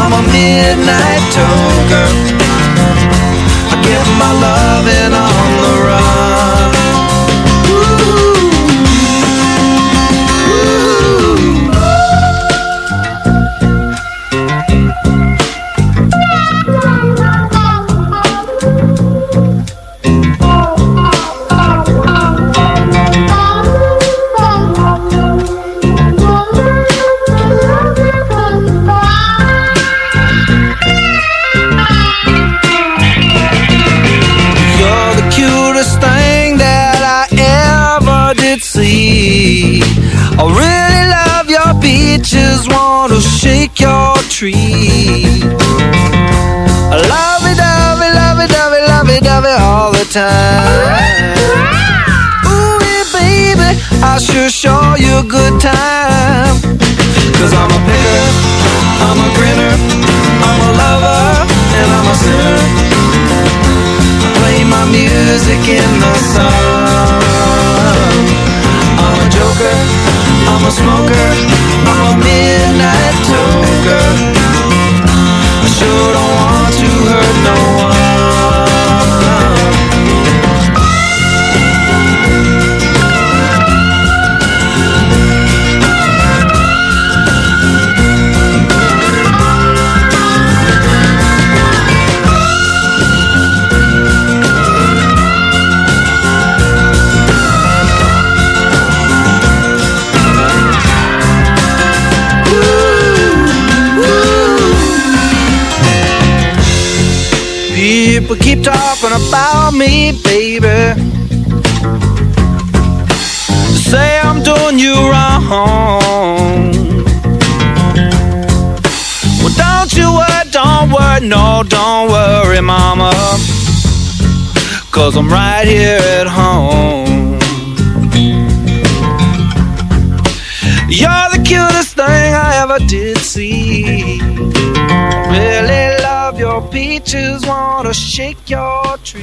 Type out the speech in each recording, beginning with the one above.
I'm a midnight toker. I get my loving on the run. Time. Ooh, yeah, baby, I sure show you a good time. Cause I'm a picker, I'm a grinner, I'm a lover, and I'm a sinner I play my music in the sun. I'm a joker, I'm a smoker, I'm a midnight toker. People keep talking about me, baby. Say I'm doing you wrong. Well, don't you worry, don't worry, no, don't worry, mama. Cause I'm right here at home. I did see. Really love your peaches, wanna shake your tree.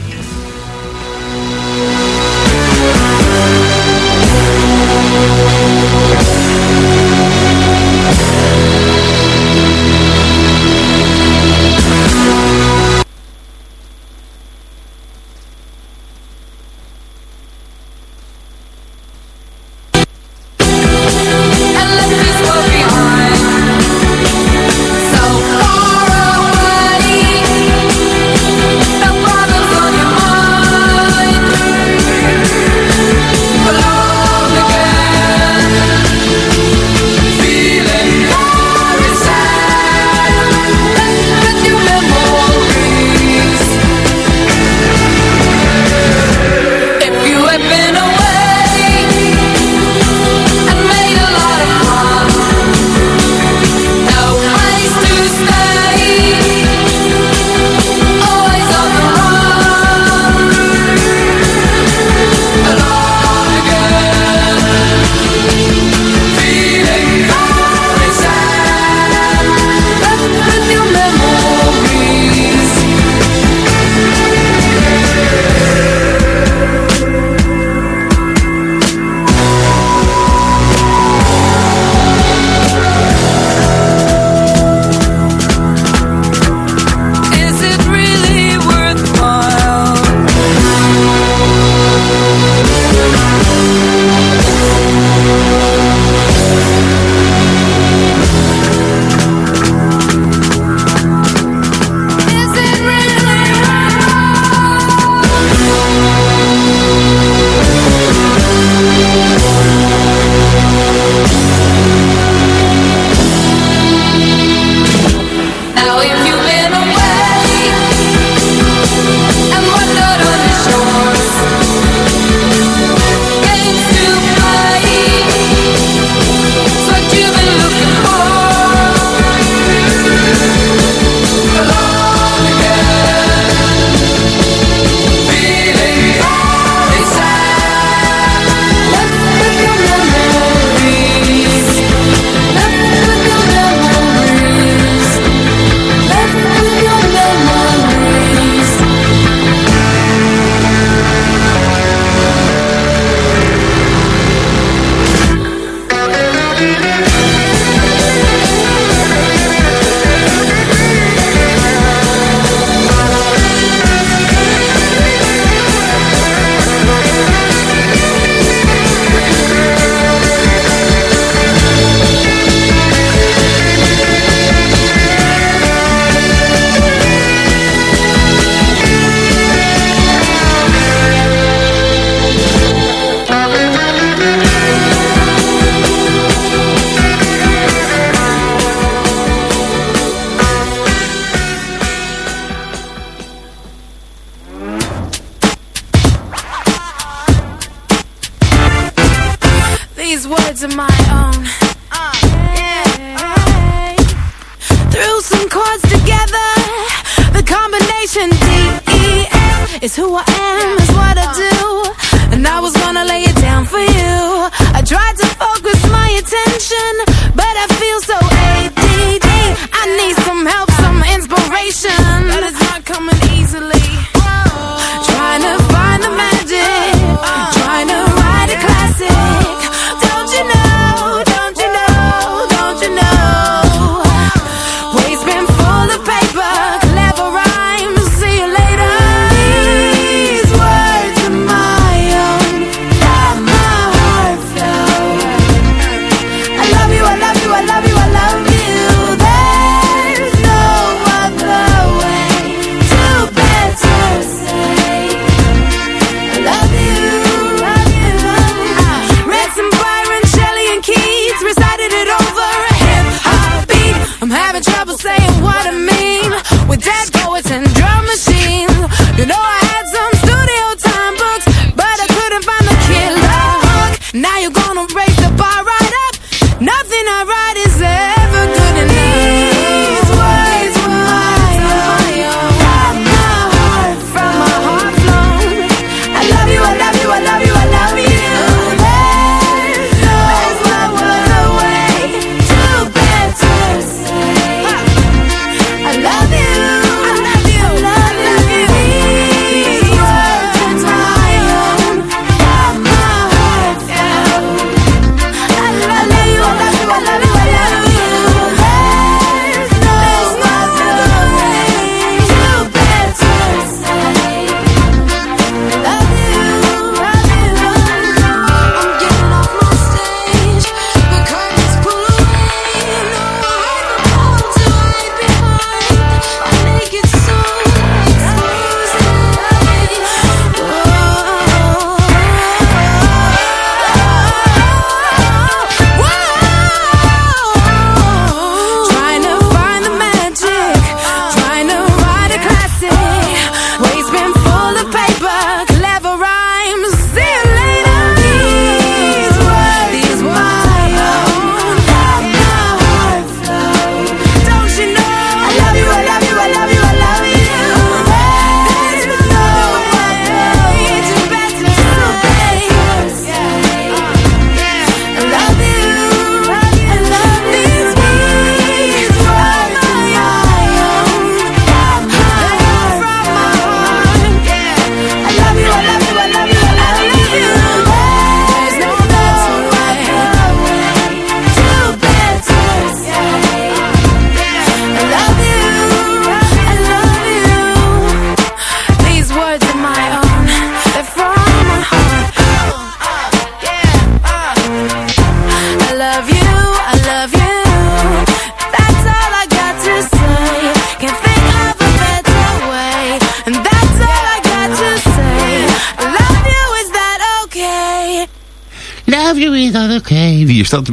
Wie is dat?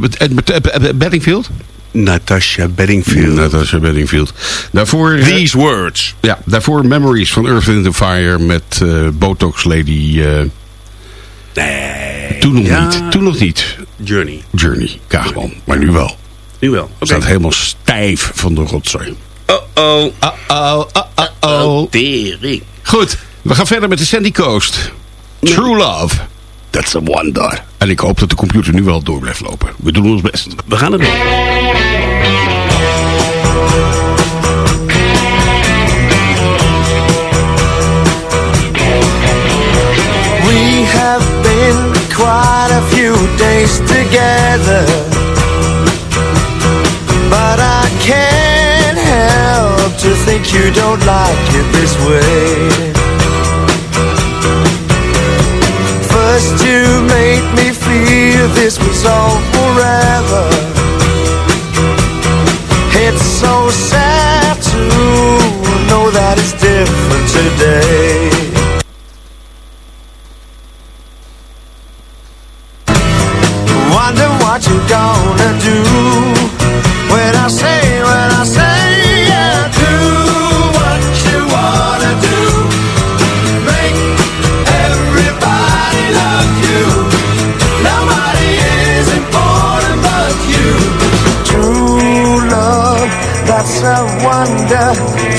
Beddingfield? Natasha Bettingfield. Natasha Bettingfield. Daarvoor, eh, These Words. Ja, daarvoor Memories van Earth, the Fire met eh, Botox Lady. Eh, nee. Toen nog niet. Toen nog niet. Journey. Journey, Kaagman. Maar nu wel. Nu wel. Okay. Staat helemaal stijf van de rotzooi. Oh oh oh oh oh oh. Uh. Goed, we gaan verder met de Sandy Coast. True Love. That's a wonder. En ik hoop dat de computer nu wel door blijft lopen. We doen ons best. We gaan het doen. We have been quite a few days together But I can't help to think you don't like it this way you made me feel this was all forever. It's so sad to know that it's different today. Wonder what you're gonna do.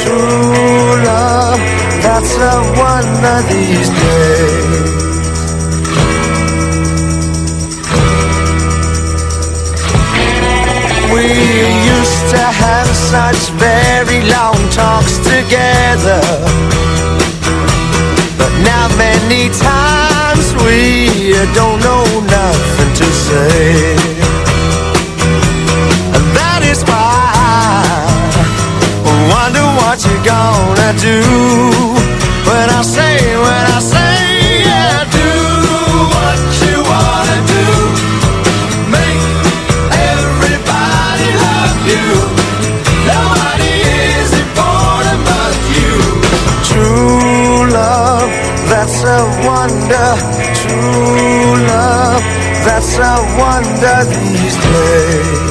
True love, that's a wonder these days. We used to have such very long talks together. But now many times we don't wonder. True love, that's a wonder these days.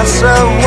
coração.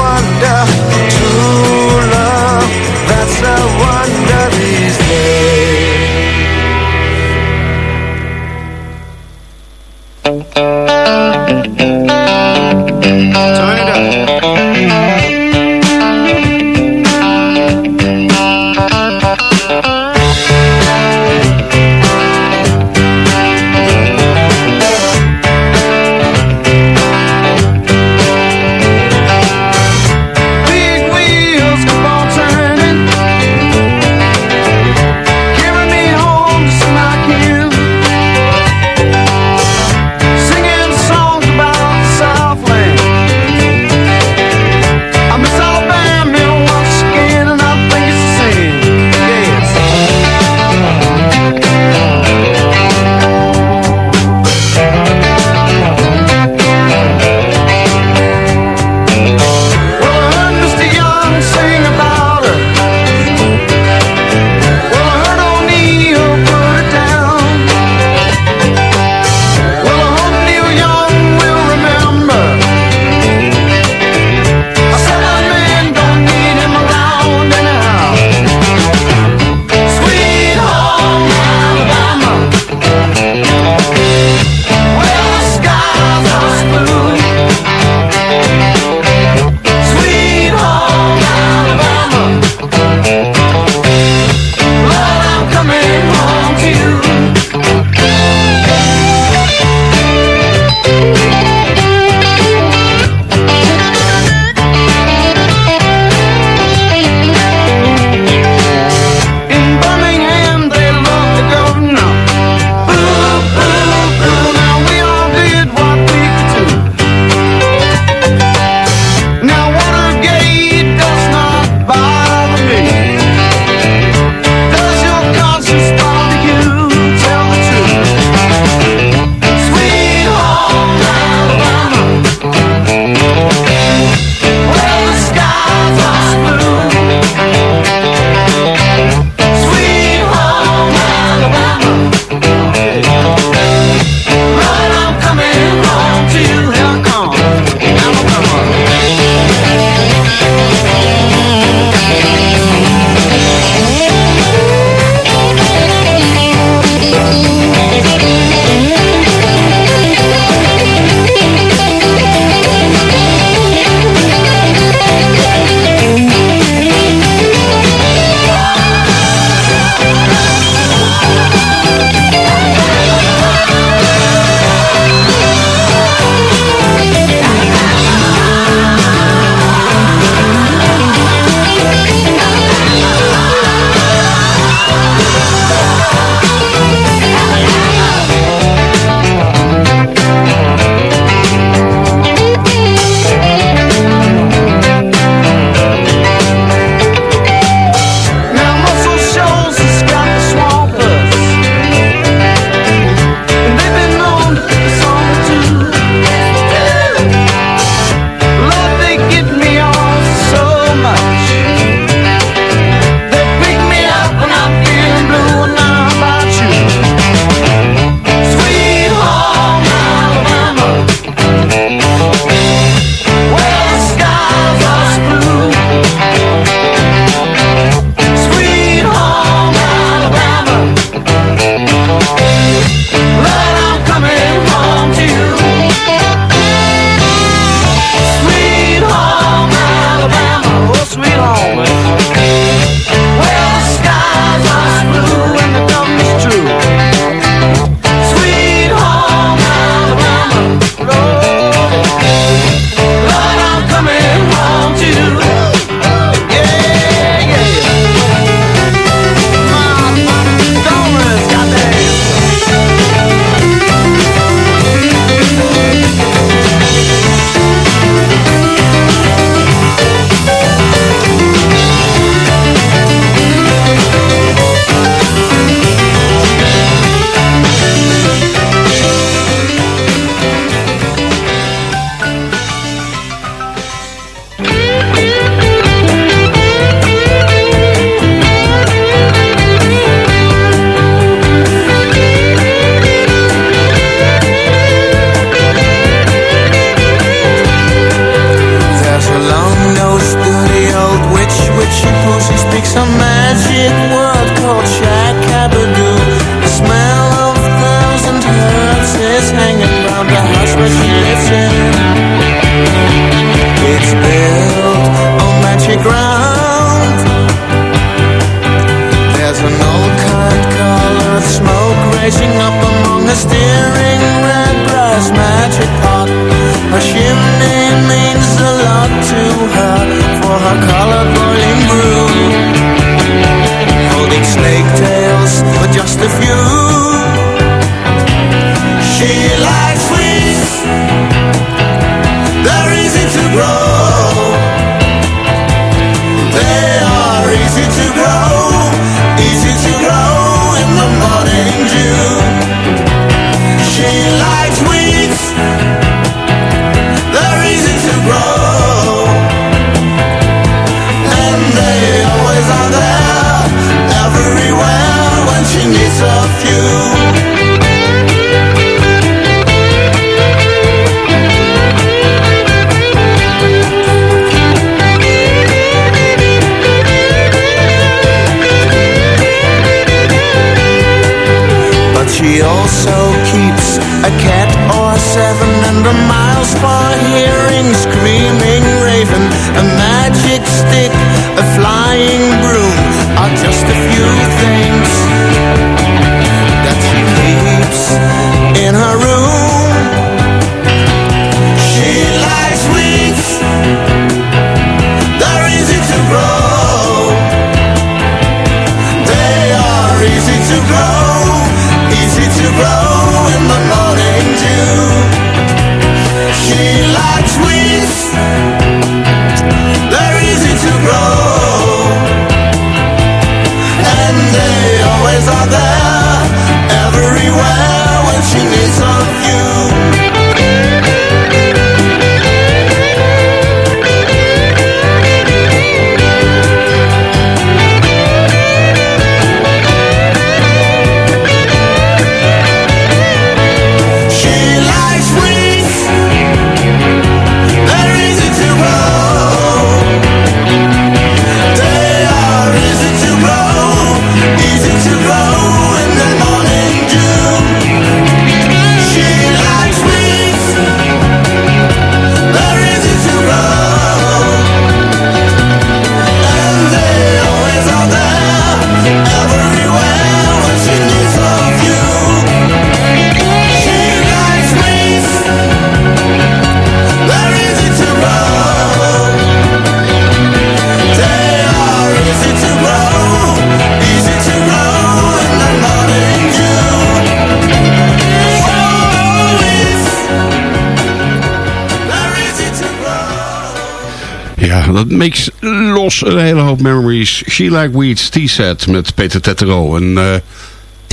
Makes los een hele hoop memories. She Like Weeds, T-Set met Peter Tetero. Een eh,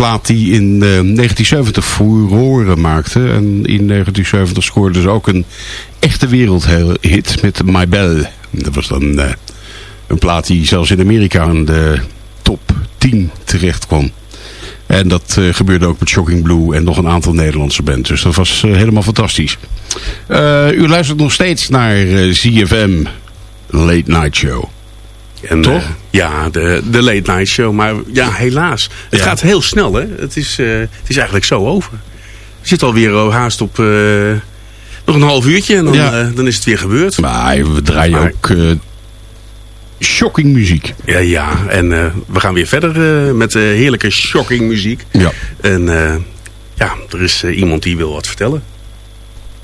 plaat die in eh, 1970 furoren maakte. En in 1970 scoorde ze ook een echte wereldhit met My Belle. Dat was dan eh, een plaat die zelfs in Amerika in de top 10 terecht kwam. En dat eh, gebeurde ook met Shocking Blue en nog een aantal Nederlandse bands. Dus dat was helemaal fantastisch. U luistert nog steeds naar ZFM Late Night Show. En, Toch? eh, ja, de, de late night show. Maar ja, helaas. Het Ja. gaat heel snel, hè. Het is, eh, het is eigenlijk zo over. We zitten alweer eh, haast op... nog een half uurtje en dan, Ja. dan is het weer gebeurd. Maar we draaien Maar- ook shocking muziek. Ja, ja. En we gaan weer verder met heerlijke shocking muziek. Ja. En ja, er is iemand die wil wat vertellen.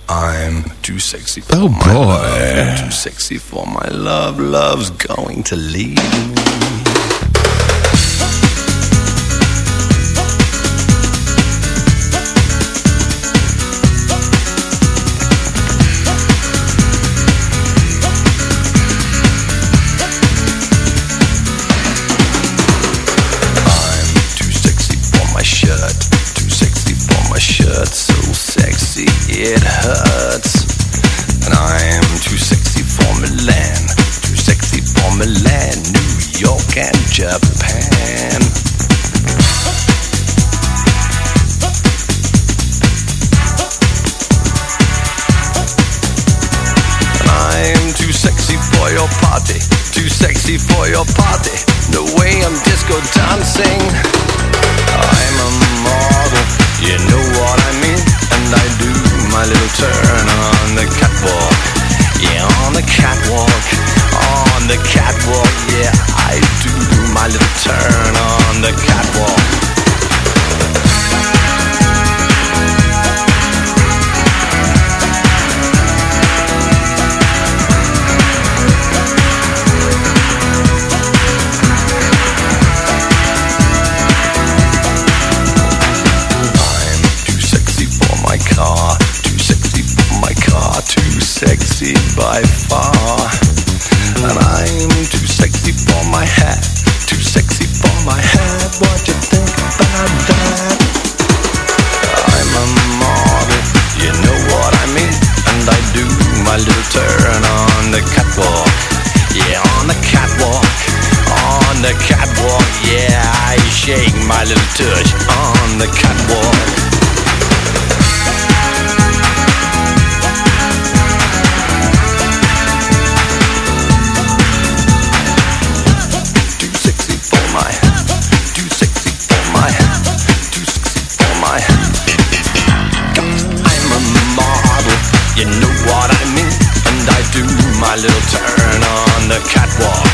I'm too sexy for Oh, my boy. love. Too sexy for my love. Love's going to leave me. It hurts. And I'm too sexy for Milan. Too sexy for Milan, New York, and Japan. I'm too sexy for your party. Too sexy for your party. The way I'm disco dancing. I'm a model, you know what I mean. And I do my little turn on the catwalk. Yeah, on the catwalk, on the catwalk. Yeah, I do my little turn on the catwalk. By far. And I'm too sexy for my hat, too sexy for my hat. What you think about that? I'm a model, you know what I mean. And I do my little turn on the catwalk. Yeah, on the catwalk, on the catwalk. Yeah, I shake my little tush on the catwalk. Little turn on the catwalk.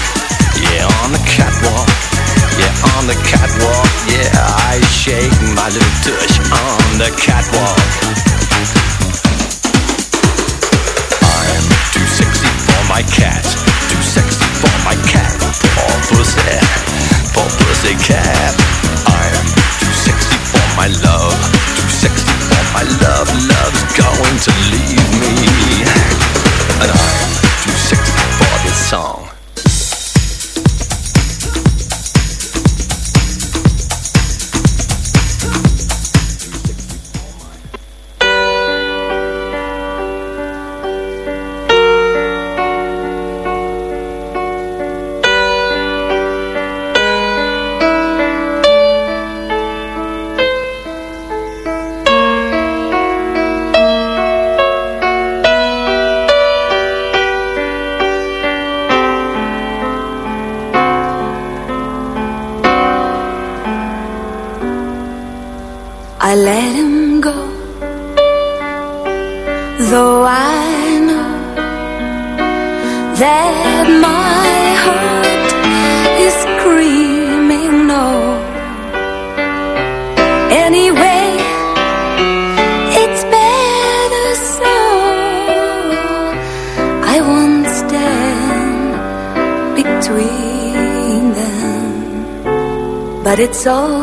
Yeah, on the catwalk. Yeah, on the catwalk. Yeah, I shake my little tush on the catwalk. Them,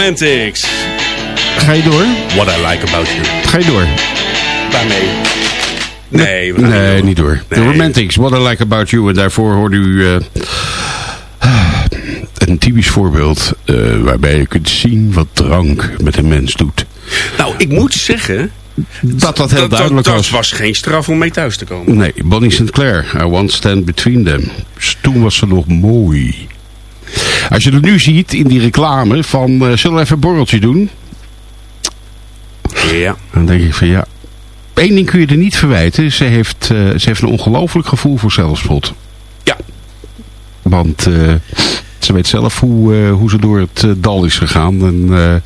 Romantics. Ga je door? What I Like About You. Ga je door? Daarmee. Nee, we Nee, door. niet door. The Nee. Romantics, What I Like About You. En daarvoor hoorde u eh, een typisch voorbeeld eh, waarbij je kunt zien wat drank met een mens doet. Nou, ik moet zeggen, Dat dat heel dat, duidelijk dat was. was geen straf om mee thuis te komen. Nee, Bonnie Sinclair. I won't stand between them. Dus toen was ze nog mooi. Als je het nu ziet in die reclame van... eh, zullen we even een borreltje doen? Ja. Dan denk ik van ja... Eén ding kun je er niet verwijten. Ze heeft, eh, ze heeft een ongelooflijk gevoel voor zelfspot. Ja. Want eh, ze weet zelf hoe, hoe ze door het dal is gegaan. En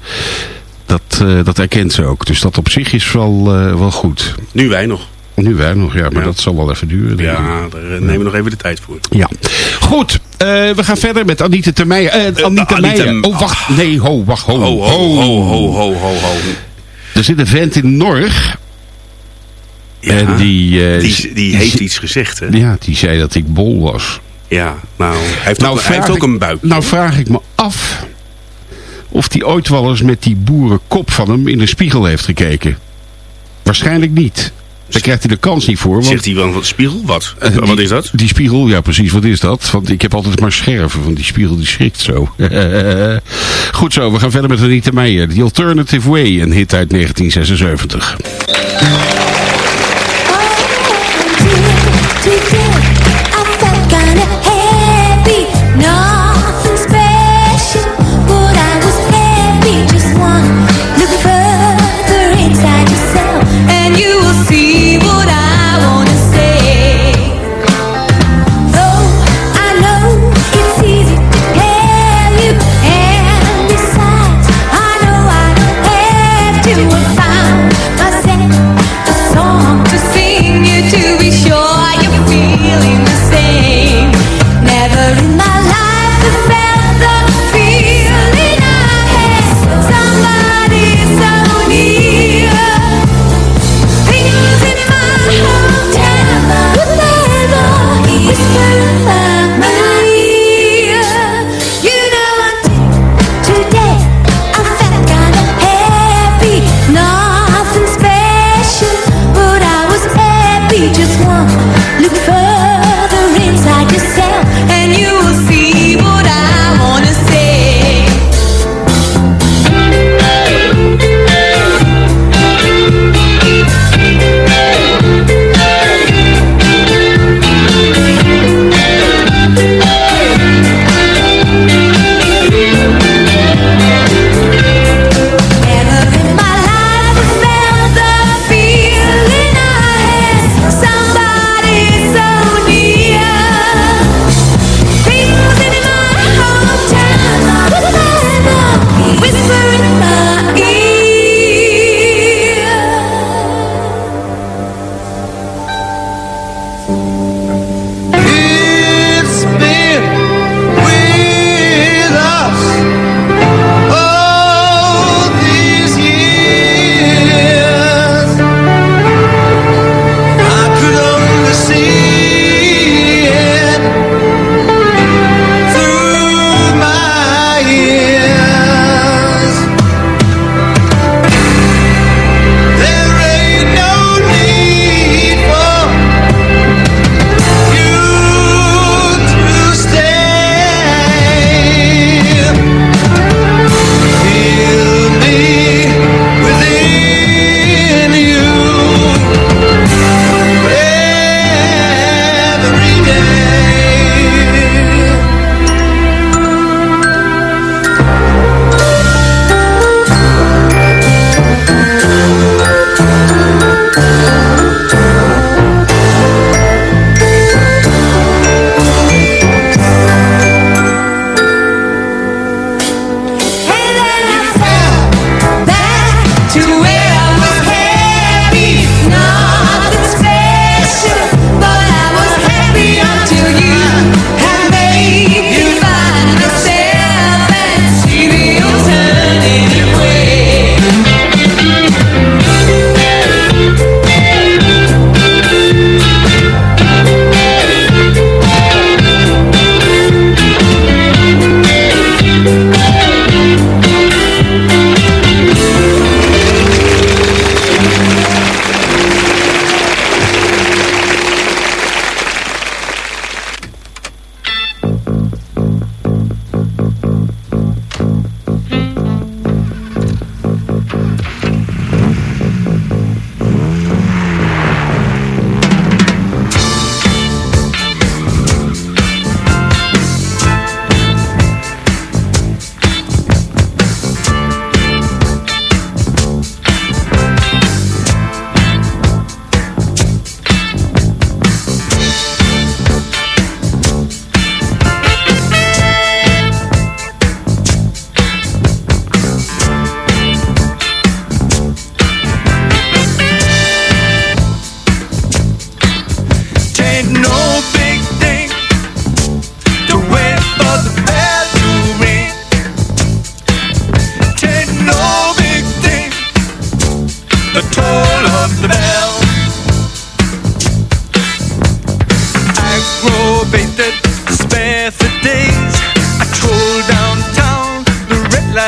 dat, dat erkent ze ook. Dus dat op zich is wel, wel goed. Nu wij nog. Nu wij nog, ja. Maar Ja. dat zal wel even duren. Ja, daar eh, nemen we nog even de tijd voor. Ja. Goed, eh, we gaan verder met Anita Termeijer. Eh Anita Anita Meijer. M- Oh, wacht. Nee, ho, wacht, ho. Ho, ho, ho, ho, ho, ho. Er zit een vent in Norg. Ja, en die, die, die heeft iets gezegd, hè? Ja, die zei dat ik bol was. Ja, nou, hij heeft, Nou, ook, hij heeft vraag ook een buik. Nou vraag ik me af of hij ooit wel eens met die boerenkop van hem in de spiegel heeft gekeken. Waarschijnlijk niet. Daar krijgt hij de kans niet voor. Want Zegt hij wel van spiegel? Wat? Eh, Wat die- is dat? Die spiegel, ja precies, wat is dat? Want ik heb altijd maar scherven, want die spiegel die schrikt zo. Goed zo, we gaan verder met Anita Meijer. The Alternative Way, een hit uit 1976.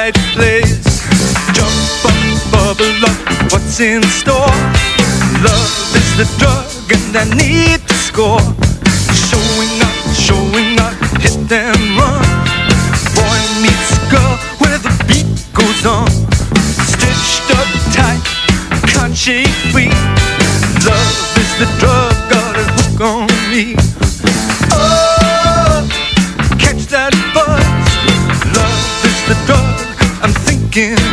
right place. Jump up, bubble up, what's in store? Love is the drug, and I need to score. Showing up, showing up, hit and run. Boy meets girl, where the beat goes on. Stitched up tight, can't shake free. Love is the drug. Drug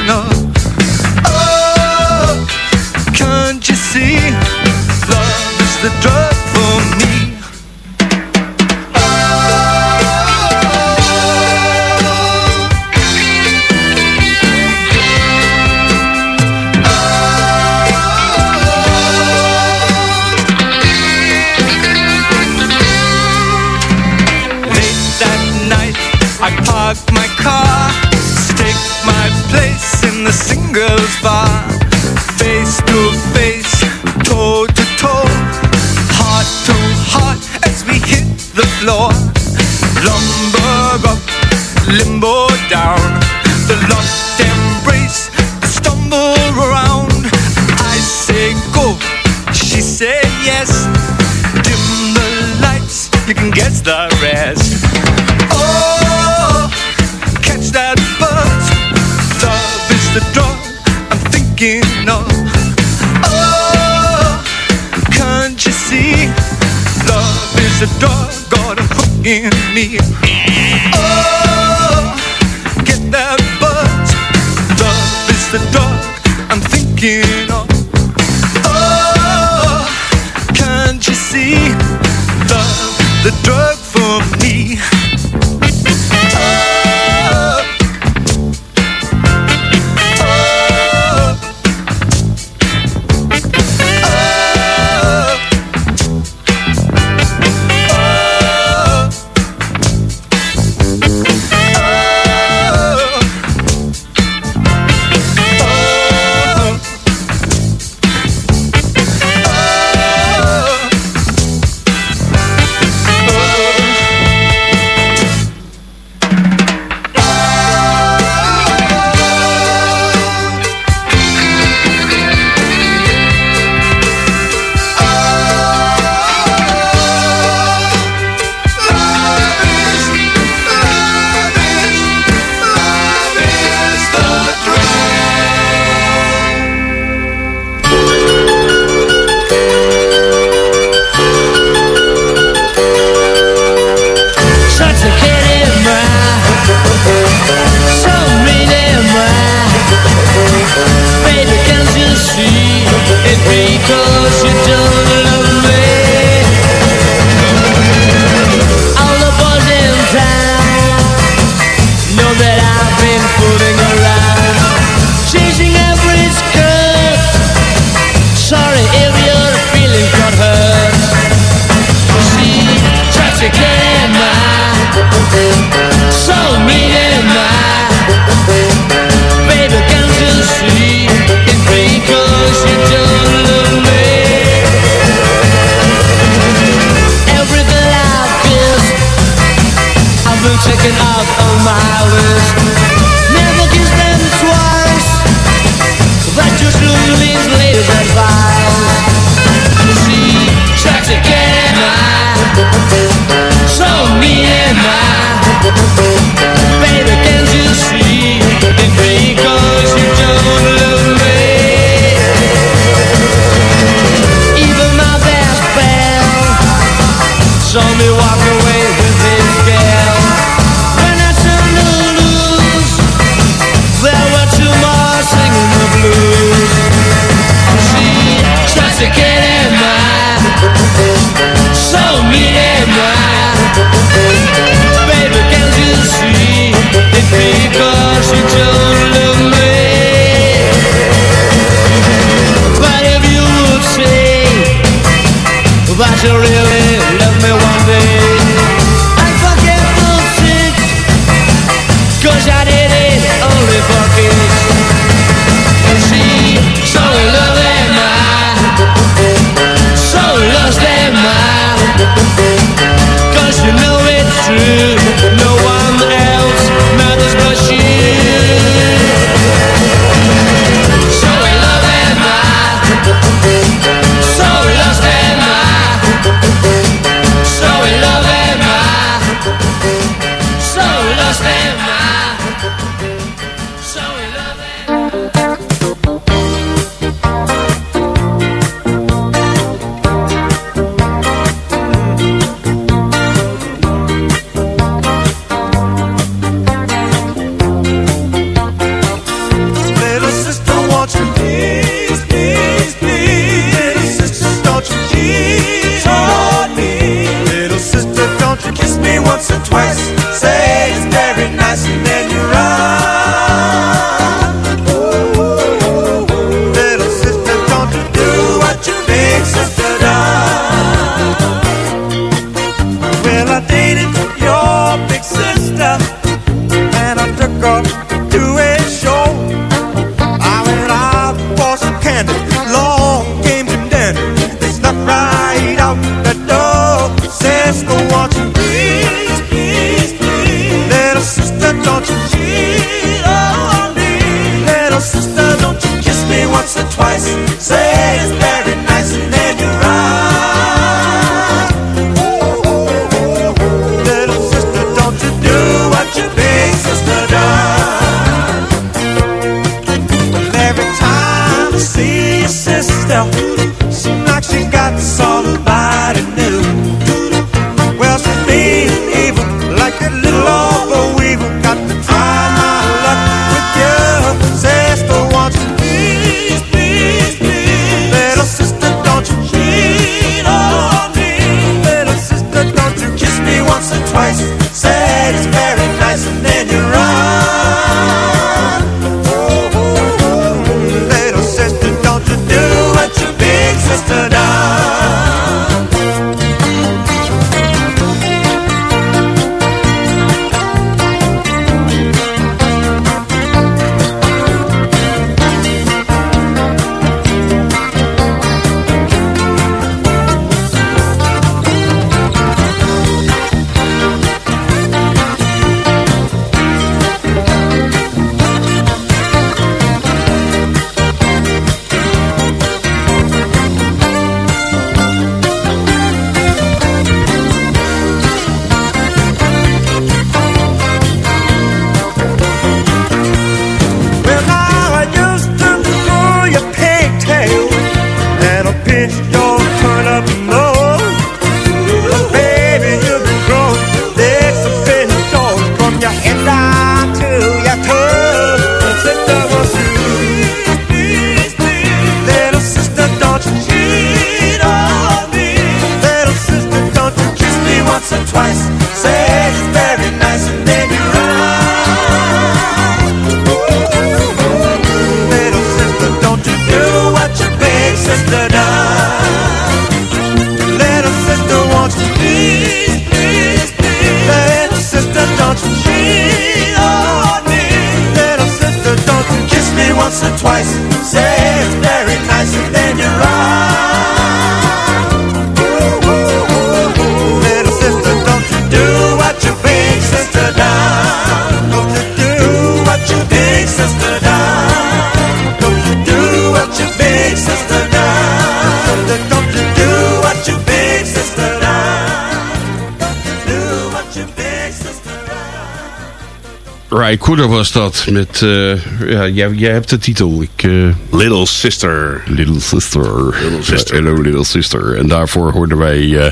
Hoe Koeder was dat. Met, eh, ja, jij, hebt de titel. Ik. Eh, Little Sister. Little Sister. Little eh, Sister. Hello Little Sister. En daarvoor hoorden wij uh,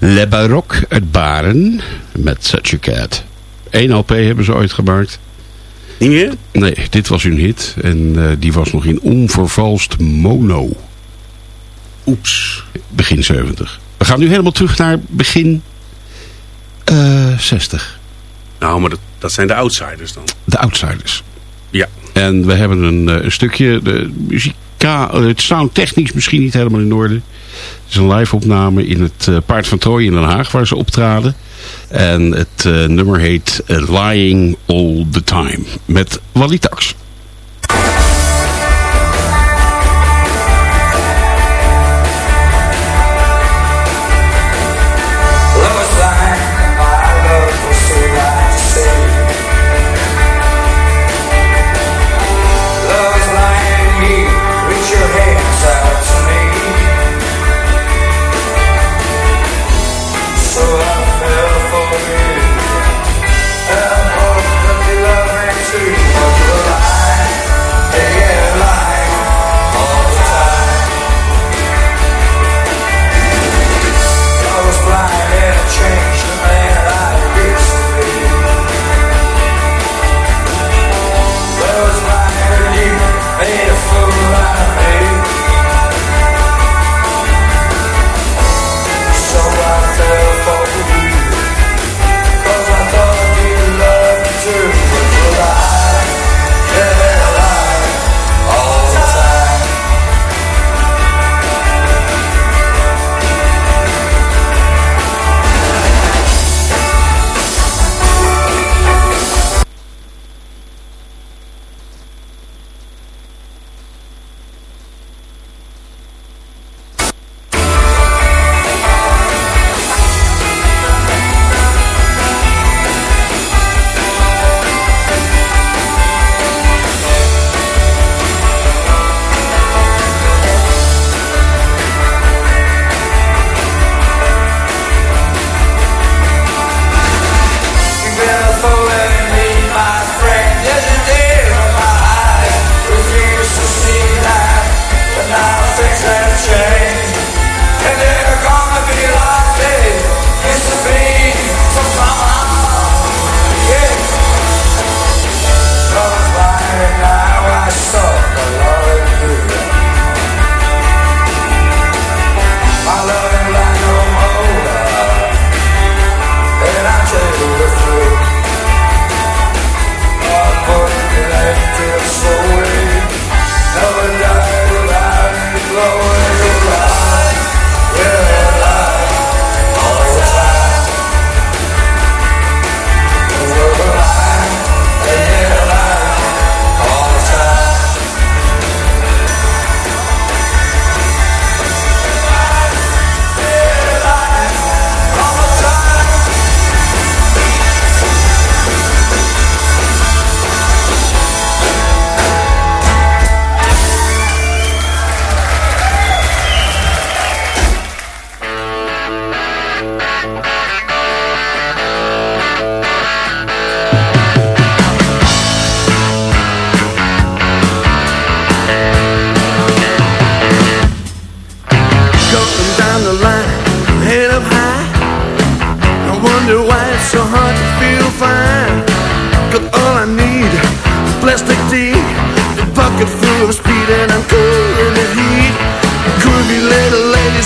Le Baroque uit Baren. Met Such a Cat. Eén LP hebben ze ooit gemaakt. Niet Nee, dit was hun hit. En die was nog in onvervalst mono. Oeps. Begin 70. We gaan nu helemaal terug naar begin 60. Nou, maar dat, zijn de outsiders dan. De outsiders. Ja. En we hebben een, eh, stukje, de muzika, eh, het soundtechnisch misschien niet helemaal in orde. Het is een live opname in het eh, Paard van Troje in Den Haag waar ze optraden. En het nummer heet Lying All The Time met Walitax.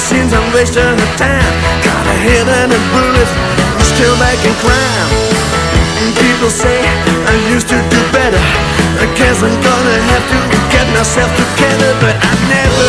Seems I'm wasting her time. Got a head and a bullet, still back in crime. And people say I used to do better. I guess I'm gonna have to get myself together, but I never,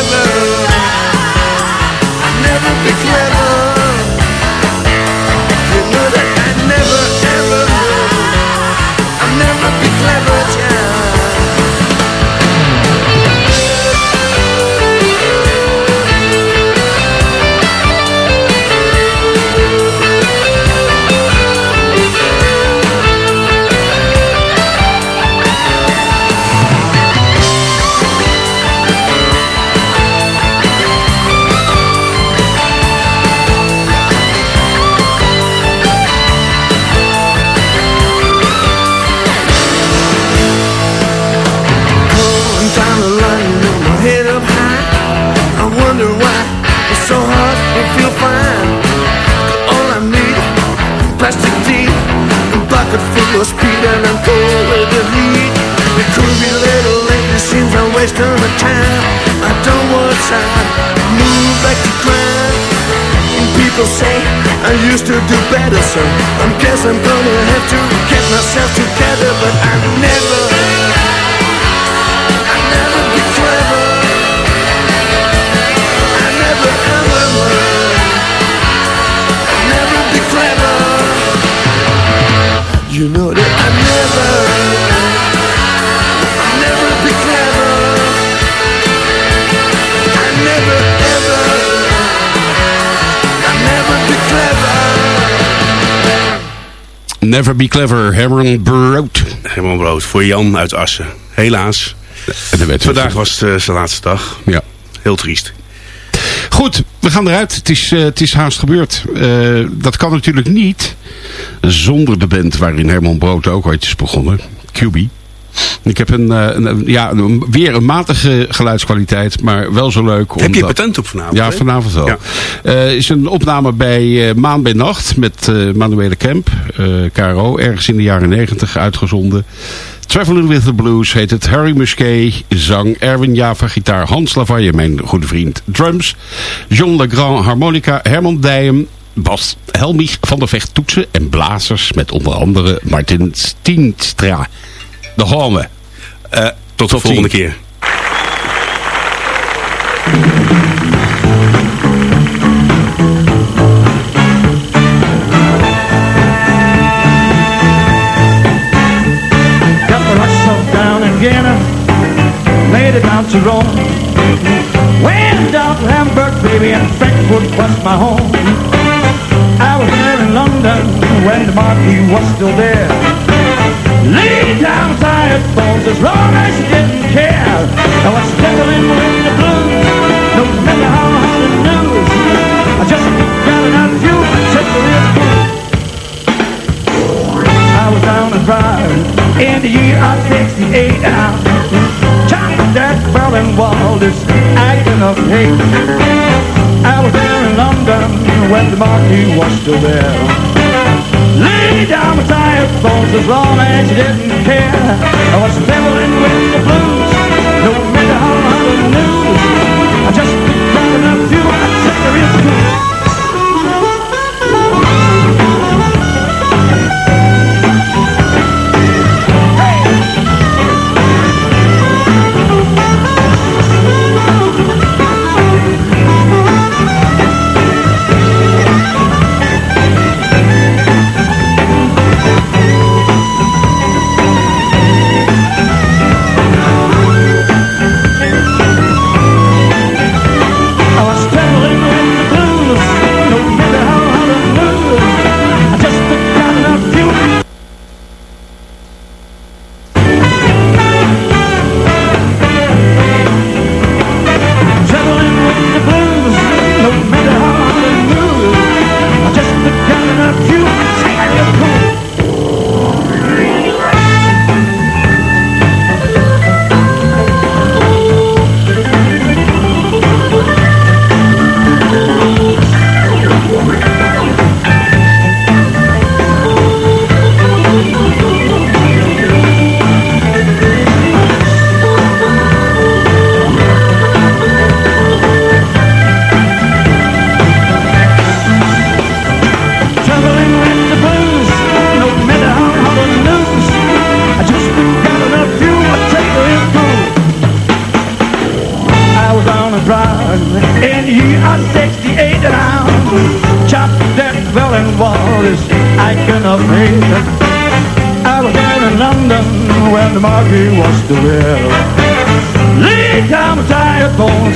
never seems I'm time. I don't want time, move back to crime. And people say I used to do better, so I guess I'm gonna have to get myself together, but I never. I never be clever. I never ever. I never be clever. You know that I never, Never Be Clever, Herman Brood. Helemaal brood. Voor Jan uit Assen. Helaas. Vandaag was uh, zijn laatste dag. Ja. Heel triest. Goed, we gaan eruit. Het is, eh, het is haast gebeurd. Eh, dat kan natuurlijk niet zonder de band waarin Herman Brood ook ooit is begonnen. QB. Ik heb een, eh, een, ja, een- weer een matige geluidskwaliteit, maar wel zo leuk. Heb je patent op vanavond? Ja, vanavond wel. Ja. Eh, is een opname bij eh, Maan bij Nacht met eh Manuele Kemp, KRO, ergens in de jaren negentig uitgezonden. Traveling with the Blues heet het. Harry Musquet, zang. Erwin Java, gitaar. Hans Lavaille, mijn goede vriend, drums. John Legrand, harmonica. Herman Dijem, bas. Helmich van der Vecht, toetsen en blazers. Met onder andere Martin Stienstra. De Home. Eh, tot de Tot volgende ziens. keer. Got the myself down in Vienna, made it down to Rome. Went down to Hamburg, baby, and Frankfurt was my home. I was there in London when the marquee was still there. Bones as long as you didn't care. I was stepping with the blues, no matter how hard the news. I just got enough you to live I was down and dry in the year of 68 now. Johnny Jack Berlin Wall is acting up hate. I was there in London when the marquee was still there. Lay down my tired bones as long as you didn't care. I was traveling with the blues, no matter how hard the news. I just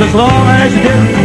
as long as you do.